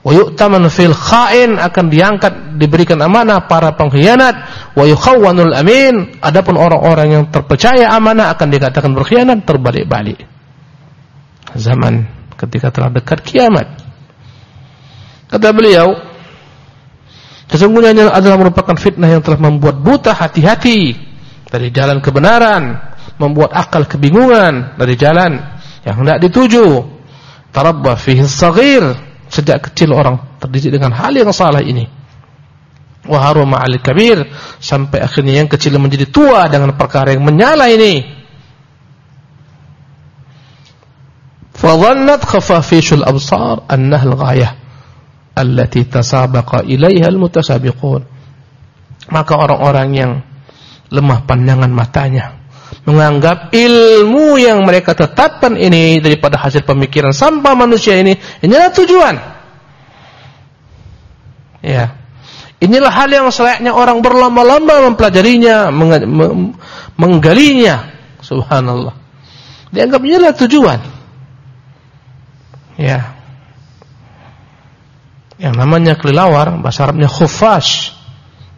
Wa yu'taman fil kha'in akan diangkat diberikan amanah para pengkhianat, wa yukhawwanul amin. Adapun orang-orang yang terpercaya amanah akan dikatakan berkhianat terbalik-balik zaman ketika telah dekat kiamat. Kata beliau, sesungguhnya adalah merupakan fitnah yang telah membuat buta hati-hati dari jalan kebenaran, membuat akal kebingungan dari jalan yang hendak dituju. Tarabba fihi saghir, Sejak kecil orang terdidik dengan hal yang salah ini. Wa haruma kabir sampai akhirnya yang kecil menjadi tua dengan perkara yang menyala ini. Fadhannat khafafishul absar annaha al-ghayah allati tasabaqa ilaiha al-mutasabiqun. Maka orang-orang yang lemah pandangan matanya menganggap ilmu yang mereka tetapkan ini daripada hasil pemikiran sampah manusia ini inilah tujuan. Ya. Inilah hal yang selayaknya orang berlomba-lomba mempelajarinya, menggalinya. Subhanallah. Dianggap inilah tujuan. Ya. Yang namanya kelilawar, bahasa Arabnya khufash.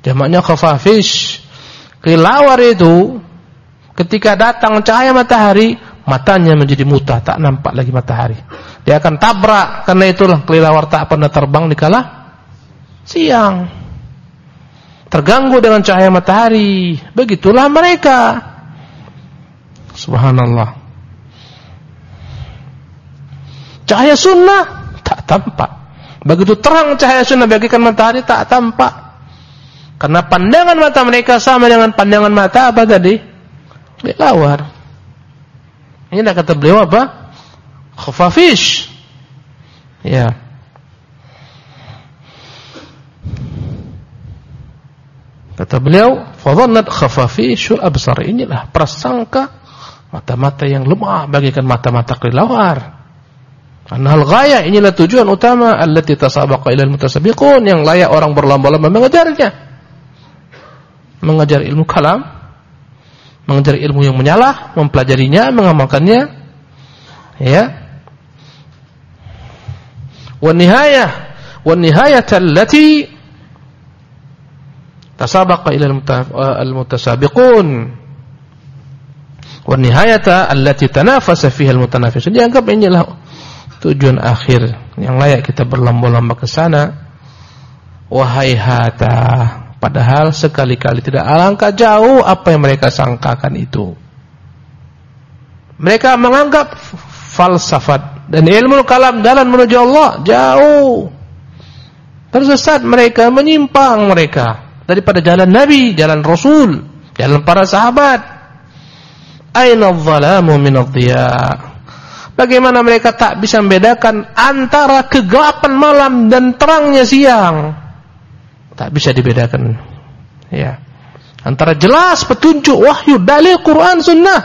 Jamaknya khafafish. Kelilawar itu ketika datang cahaya matahari, matanya menjadi muta, tak nampak lagi matahari. Dia akan tabrak, karena itulah kelilawar tak pernah terbang di kala siang. Terganggu dengan cahaya matahari. Begitulah mereka. Subhanallah. Cahaya sunnah tak tampak. Begitu terang cahaya sunnah bagikan matahari tak tampak. Karena pandangan mata mereka sama dengan pandangan mata apa tadi? Lawar. Ini kata beliau apa? Khafafish. Ya. Kata beliau, fadhannat khafafishul absar. Inilah prasangka mata-mata yang lemah bagikan mata-mata kelelawar. Karena hal gaya inilah tujuan utama allati tasabaqa ilal mutasabiqun yang layak orang berlomba-lomba mengejarnya mengajar ilmu kalam, mengajar ilmu yang menyalah, mempelajarinya, mengamalkannya. Ya. Wan nihayah, wan nihayata allati tasabaqa ila al-mutasabiqun. Wan nihayata allati tanafasa fiha al-mutanafisun. Dianggap inilah tujuan akhir yang layak kita berlomba-lomba ke sana. Wahai hata Padahal sekali-kali tidak alangkah jauh apa yang mereka sangkakan itu. Mereka menganggap falsafat dan ilmu kalam jalan menuju Allah jauh. Tersesat mereka, menyimpang mereka daripada jalan Nabi, jalan Rasul, jalan para sahabat. Aina dhalamu min Bagaimana mereka tak bisa membedakan antara kegelapan malam dan terangnya siang? Tak bisa dibedakan. Ya. Antara jelas petunjuk wahyu dalil Quran sunnah.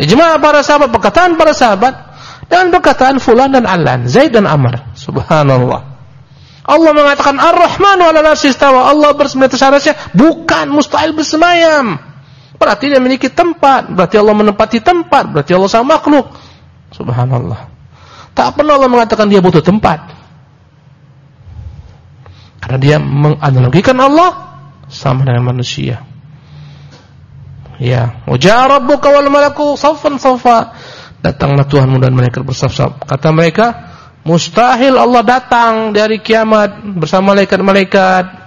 Ijma para sahabat perkataan para sahabat dan perkataan fulan dan alan Zaid dan Amr. Subhanallah. Allah mengatakan Ar-Rahman wa ala istawa. Allah bersemayam bukan mustahil bersemayam. Berarti dia memiliki tempat berarti Allah menempati tempat berarti Allah sama makhluk. Subhanallah. Tak pernah Allah mengatakan dia butuh tempat karena dia menganalogikan Allah sama dengan manusia. Ya, wajah rabbuka wal malaku saffan saffa. Datanglah Tuhanmu dan mereka bersaf-saf. Kata mereka, mustahil Allah datang dari kiamat bersama malaikat-malaikat.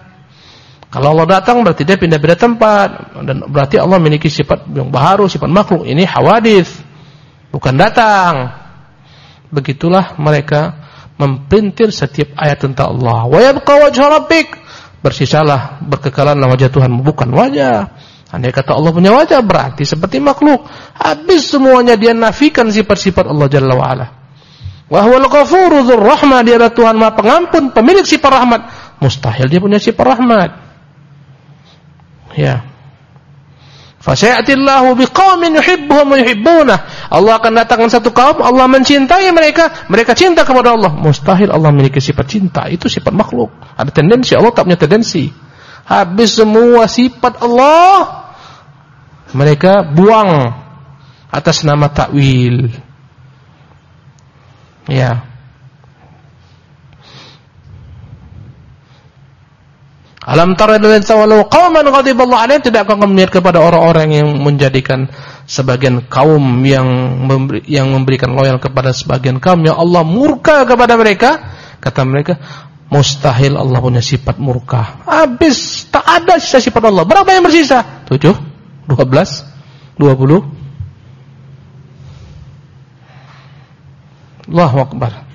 Kalau Allah datang berarti dia pindah-pindah tempat dan berarti Allah memiliki sifat yang baru, sifat makhluk. Ini hawadith, bukan datang. Begitulah mereka memprintir setiap ayat tentang Allah. Wa yabqa wajhu rabbik. Bersisalah berkekalanlah wajah Tuhan bukan wajah. Andai kata Allah punya wajah berarti seperti makhluk. Habis semuanya dia nafikan sifat-sifat Allah Jalla wa ala. Wa huwal ghafuru dia adalah Tuhan Maha Pengampun, pemilik sifat rahmat. Mustahil dia punya sifat rahmat. Ya. Fasyatillahu biqaumin yuhibbuhum wa. Allah akan datangkan satu kaum, Allah mencintai mereka, mereka cinta kepada Allah. Mustahil Allah memiliki sifat cinta, itu sifat makhluk. Ada tendensi, Allah tak punya tendensi. Habis semua sifat Allah mereka buang atas nama takwil. Ya. Alam tara alladziina tawallaw qauman ghadiballahu 'alaihim tidak akan melihat kepada orang-orang yang menjadikan sebagian kaum yang memberi, yang memberikan loyal kepada sebagian kaum. Yang Allah murka kepada mereka. Kata mereka mustahil Allah punya sifat murka. Habis tak ada sisa sifat Allah. Berapa yang bersisa? 7 12 20 Allahu akbar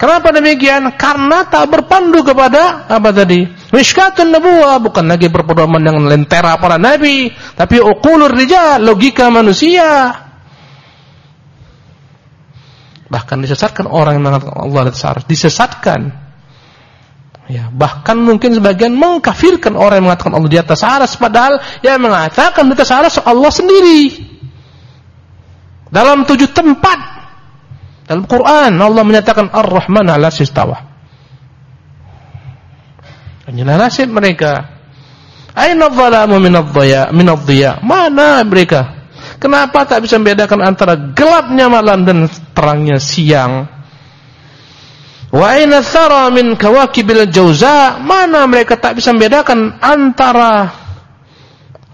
Kenapa demikian? Karena tak berpandu kepada apa tadi? Mishkatun nubuwah bukan lagi berpedoman dengan lentera para nabi, tapi uqulur rijal, logika manusia. Bahkan disesatkan orang yang mengatakan Allah di atas disesatkan. Ya, bahkan mungkin sebagian mengkafirkan orang yang mengatakan Allah di atas aras padahal yang mengatakan di atas aras Allah sendiri. Dalam tujuh tempat dalam Quran Allah menyatakan Ar-Rahman 'ala istawa. Inilah nasib mereka. Aina dhalamu min adh-dhaya min adh-dhiya? Mana mereka? Kenapa tak bisa membedakan antara gelapnya malam dan terangnya siang? Wa aina thara min kawakibil jauza? Mana mereka tak bisa membedakan antara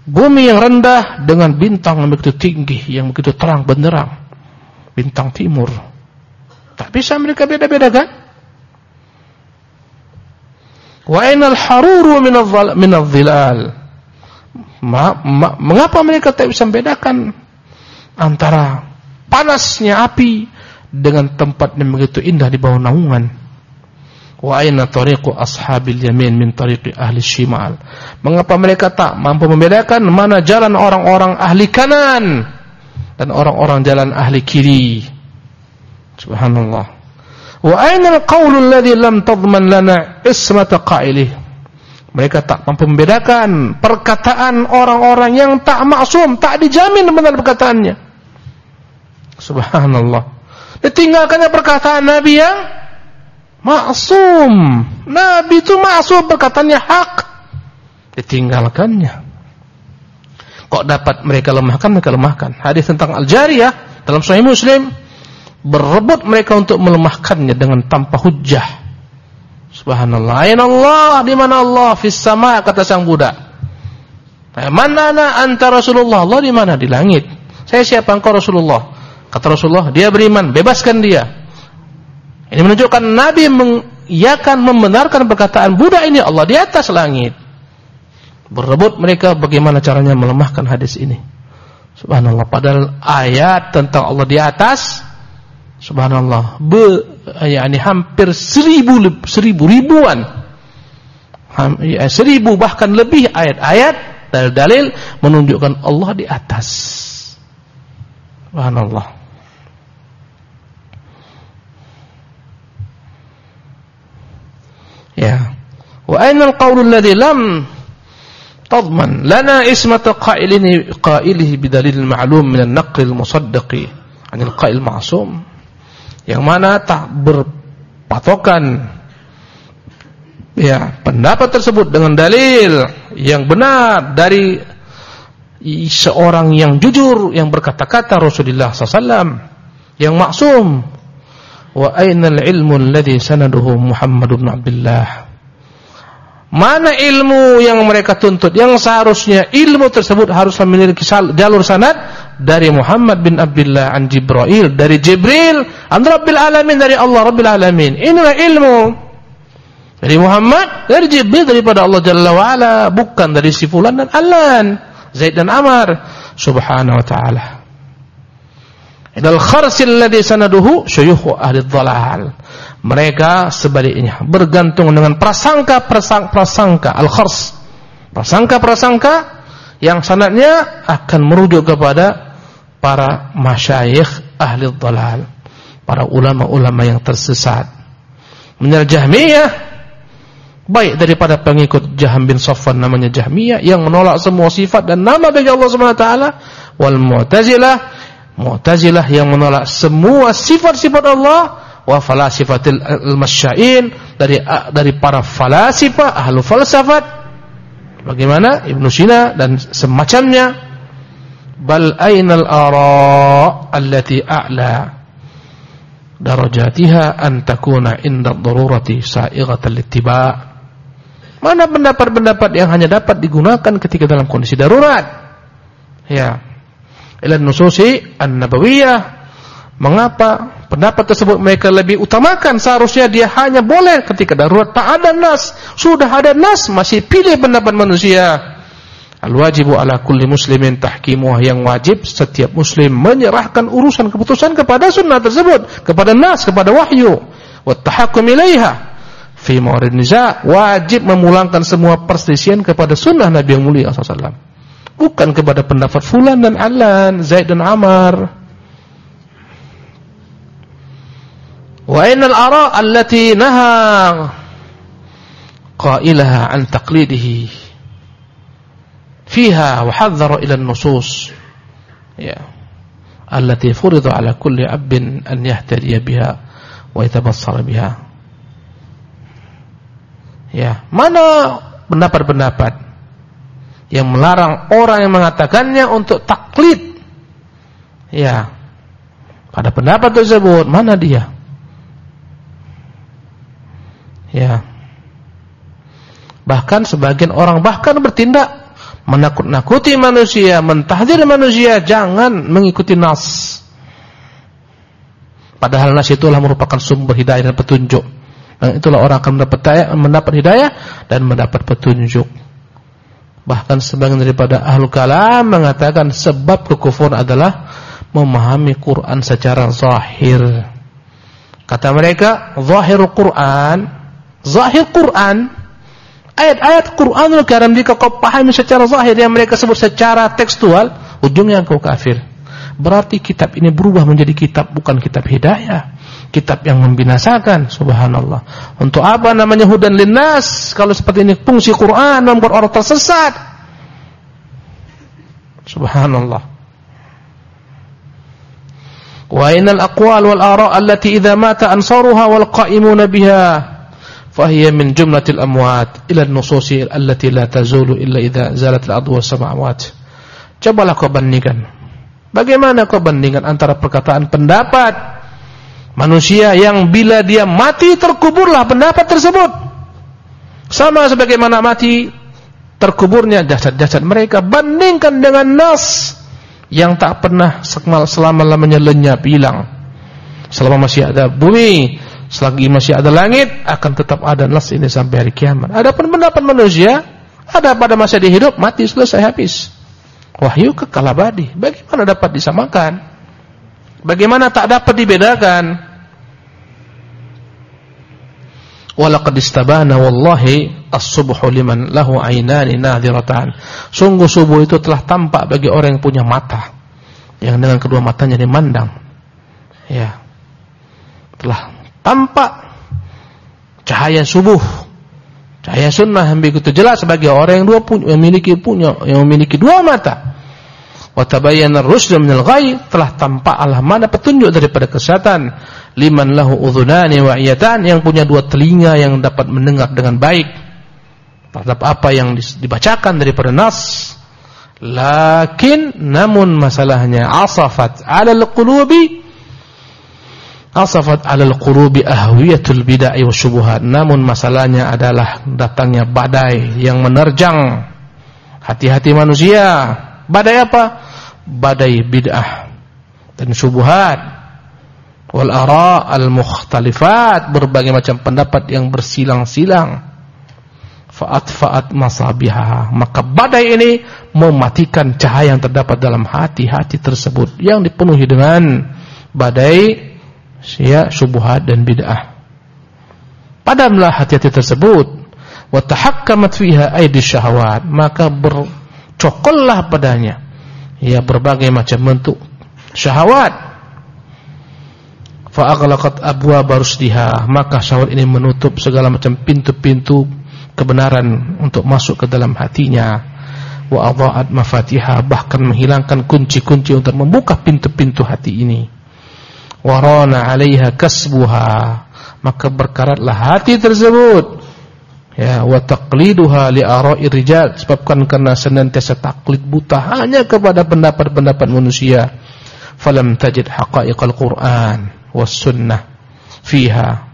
bumi yang rendah dengan bintang yang begitu tinggi, yang begitu terang benderang. Bintang timur. Tak bisa mereka beda-bedakan. Wa aina al-haruru min adh-dhilal? Mengapa mereka tak bisa membedakan antara panasnya api dengan tempat yang begitu indah di bawah naungan. Wa aina tariqu ashabil yamin min tariqi ahli shimal. Mengapa mereka tak mampu membedakan mana jalan orang-orang ahli kanan dan orang-orang jalan ahli kiri? Subhanallah. Wa aina al-qaulu alladhi lam tadman lana ismata qailih? Mereka tak mampu membedakan perkataan orang-orang yang tak maksum, tak dijamin benar perkataannya. Subhanallah. Ditinggalkannya perkataan Nabi yang maksum. Nabi itu maksum perkataannya hak. Ditinggalkannya. Kok dapat mereka lemahkan? Mereka lemahkan. Hadis tentang Al-Jariyah dalam Sahih Muslim berebut mereka untuk melemahkannya dengan tanpa hujjah. Subhanallah. Ayna Allah, di mana Allah? Fis sama kata sang budak. Eh, mana ana anta Rasulullah? Allah di mana? Di langit. Saya siapa engkau Rasulullah? Kata Rasulullah, dia beriman, bebaskan dia. Ini menunjukkan Nabi mengiyakan membenarkan perkataan budak ini Allah di atas langit. Berebut mereka bagaimana caranya melemahkan hadis ini. Subhanallah. Padahal ayat tentang Allah di atas, Subhanallah, be, ini hampir seribu, seribu ribuan, ya, seribu bahkan lebih ayat-ayat dalil-dalil menunjukkan Allah di atas. Subhanallah. Ya. Wa aina al-qawl alladhi lam tadman lana ismata qailini qailihi bidalil ma'lum min an-naql al-musaddaqi 'an al-qail ma'sum yang mana tak berpatokan ya pendapat tersebut dengan dalil yang benar dari seorang yang jujur yang berkata-kata Rasulullah SAW yang maksum Wa ainal ilmu alladhi sanaduhu Muhammad bin Abdullah. Mana ilmu yang mereka tuntut? Yang seharusnya ilmu tersebut harus memiliki jalur sanad dari Muhammad bin Abdullah an Jibril, dari Jibril, an Rabbil Alamin dari Allah Rabbil Alamin. Inilah ilmu dari Muhammad, dari Jibril daripada Allah Jalla wa ala, bukan dari si fulan dan Alan, Zaid dan Amar. Subhanahu wa ta'ala. Idal kharsil ladhi sanaduhu syuyukhu ahli dhalal. Mereka sebaliknya bergantung dengan prasangka prasangka, prasangka al-khars. Prasangka-prasangka yang sanadnya akan merujuk kepada para masyayikh ahli dhalal. Para ulama-ulama yang tersesat. Menurut Jahmiyah baik daripada pengikut Jaham bin Safwan namanya Jahmiyah yang menolak semua sifat dan nama bagi Allah taala wal Mu'tazilah Mu'tazilah yang menolak semua sifat-sifat Allah wa falasifatil al-masya'in dari dari para falasifah ahlu falsafat bagaimana Ibnu Sina dan semacamnya bal ainal ara allati a'la darajatiha an takuna inda darurati sa'ighatan littiba' mana pendapat-pendapat yang hanya dapat digunakan ketika dalam kondisi darurat ya ila nususi an-nabawiyah. Mengapa pendapat tersebut mereka lebih utamakan? Seharusnya dia hanya boleh ketika darurat tak ada nas. Sudah ada nas masih pilih pendapat manusia. Al-wajibu ala kulli muslimin tahkimuh yang wajib. Setiap muslim menyerahkan urusan keputusan kepada sunnah tersebut, kepada nas, kepada wahyu. Wa tahakkum ilaiha. Fi mawrid niza. Wajib memulangkan semua perselisihan kepada sunnah Nabi yang mulia sallallahu bukan kepada pendapat fulan dan alan, Zaid dan Amar. Wa ainal ara allati naha qailaha an taqlidihi fiha wa hadzara ila an-nusus ya. Allati furida ala kulli abin an yahtadiya biha wa yatabassara biha. Ya. Mana pendapat-pendapat yang melarang orang yang mengatakannya untuk taklid? Ya. Pada pendapat tersebut mana dia? Ya. Bahkan sebagian orang bahkan bertindak menakut-nakuti manusia, mentahdir manusia jangan mengikuti nas. Padahal nas itulah merupakan sumber hidayah dan petunjuk. Dan itulah orang akan mendapat hidayah, mendapat hidayah dan mendapat petunjuk. Bahkan sebagian daripada ahlu kalam mengatakan sebab kekufuran adalah memahami Quran secara zahir. Kata mereka, zahir Quran zahir Quran ayat-ayat Quranul Karim jika kau pahami secara zahir yang mereka sebut secara tekstual ujungnya kau kafir. Berarti kitab ini berubah menjadi kitab bukan kitab hidayah. Kitab yang membinasakan subhanallah. Untuk apa namanya hudan linnas? Kalau seperti ini fungsi Quran membuat orang tersesat. Subhanallah. Wa inal aqwal wal ara' allati idza mata ansaruha wal qa'imuna biha فهي من جملة الأموات إلى النصوص التي لا تزول إلا إذا زالت الأرض والسماوات cobalah kau bandingkan bagaimana kau bandingkan antara perkataan pendapat manusia yang bila dia mati terkuburlah pendapat tersebut sama sebagaimana mati terkuburnya jasad-jasad mereka bandingkan dengan nas yang tak pernah selama-lamanya lenyap hilang selama masih ada bumi Selagi masih ada langit akan tetap ada nas ini sampai hari kiamat. Adapun pendapat manusia ada pada masa dia hidup mati selesai habis. Wahyu kekal abadi. Bagaimana dapat disamakan? Bagaimana tak dapat dibedakan? Walaqad istabana wallahi as-subhu liman lahu aynani nadhiratan. Sungguh subuh itu telah tampak bagi orang yang punya mata yang dengan kedua matanya dimandang. Ya. Telah tampak. Cahaya subuh. Cahaya sunnah yang begitu jelas bagi orang yang dua punya yang memiliki punya yang memiliki dua mata. Wa tabayyana ar-rusyd min al-ghayy telah tampak Allah mana petunjuk daripada kesesatan. Liman lahu udhunani wa iyatan yang punya dua telinga yang dapat mendengar dengan baik. Terhadap apa yang dibacakan daripada nas. Lakin namun masalahnya asafat 'ala al-qulubi asafat alal qurubi ahwiyatul bid'ah wa syubhat namun masalahnya adalah datangnya badai yang menerjang hati-hati manusia. Badai apa? Badai bid'ah dan syubhat wal ara al mukhtalifat berbagai macam pendapat yang bersilang-silang. Faat faat masabiha. Maka badai ini mematikan cahaya yang terdapat dalam hati-hati tersebut yang dipenuhi dengan badai ya syubhat dan bid'ah. Padamlah hati-hati tersebut wa tahakkamat fiha aidi syahwat, maka bercokollah padanya ya berbagai macam bentuk syahwat. Fa aghlaqat abwaab rusdiha, maka syahwat ini menutup segala macam pintu-pintu kebenaran untuk masuk ke dalam hatinya. Wa adha'at mafatiha, bahkan menghilangkan kunci-kunci untuk membuka pintu-pintu hati ini warana 'alaiha kasbuha. Maka berkaratlah hati tersebut. Ya wa taqliduha li ara'i rijal. Sebabkan karena senantiasa taklid buta hanya kepada pendapat-pendapat manusia. Falam tajid haqa'iqal qur'an was sunnah fiha.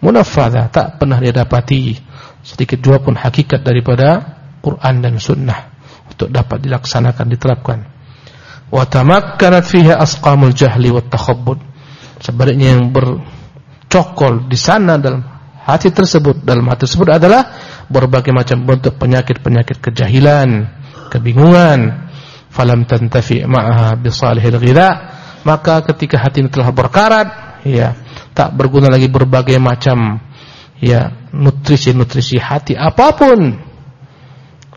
Munaffadha tak pernah didapati sedikit jua pun hakikat daripada Quran dan sunnah untuk dapat dilaksanakan diterapkan. Wa tamakkanat fiha asqamul jahli wat takhabbud sebaliknya yang bercokol di sana dalam hati tersebut dalam hati tersebut adalah berbagai macam bentuk penyakit-penyakit kejahilan, kebingungan. Falam tantafi ma'aha bisalihil ghidha, maka ketika hati ini telah berkarat, ya, tak berguna lagi berbagai macam ya nutrisi-nutrisi hati apa pun.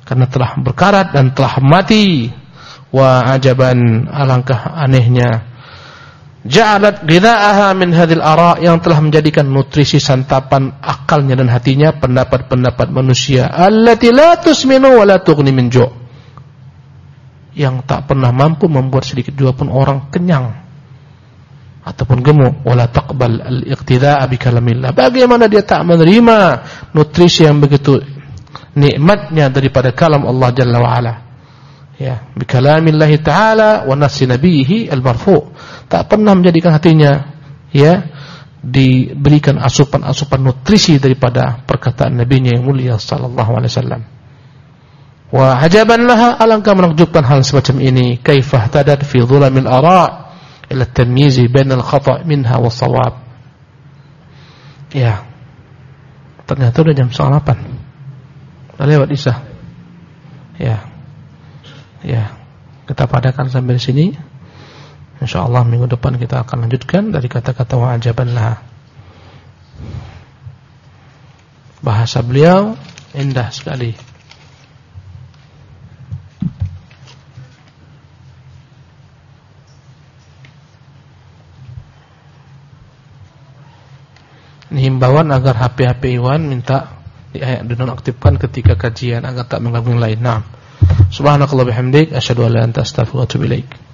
Karena telah berkarat dan telah mati. Wa ajaban alangkah anehnya ja'alat ghidha'aha min hadhil ara yang telah menjadikan nutrisi santapan akalnya dan hatinya pendapat-pendapat manusia. Allati la tusminu wa la tughni min ju' yang tak pernah mampu membuat sedikit juga pun orang kenyang ataupun gemuk. Wala taqbal al-iqtidaa'a bi kalamillah. Bagaimana dia tak menerima nutrisi yang begitu nikmatnya daripada kalam Allah jalla wa ala ya bi kalamillah taala wa nafsi nabiyhi al-marfu' tak pernah menjadikan hatinya ya diberikan asupan-asupan nutrisi daripada perkataan nabinya yang mulia sallallahu alaihi wasallam. Wa hajaban laha alangkah menakjubkan hal semacam ini kaifah tadat fi dhulamil ara' ila tamyiz bain al-khata' minha wa shawab. Ya. Ternyata udah jam 8. Udah lewat Isya. Ya. Ya. Kita padakan sampai sini. InsyaAllah minggu depan kita akan lanjutkan dari kata-kata wa'ajaban. Bahasa beliau indah sekali. Ini himbauan agar HP-HP Iwan minta dinonaktifkan ketika kajian agar tak mengganggu lain. Nah, subhanakallah bihamdik asyhadu an la ilaha illa anta astaghfiruka wa atubu ilaik.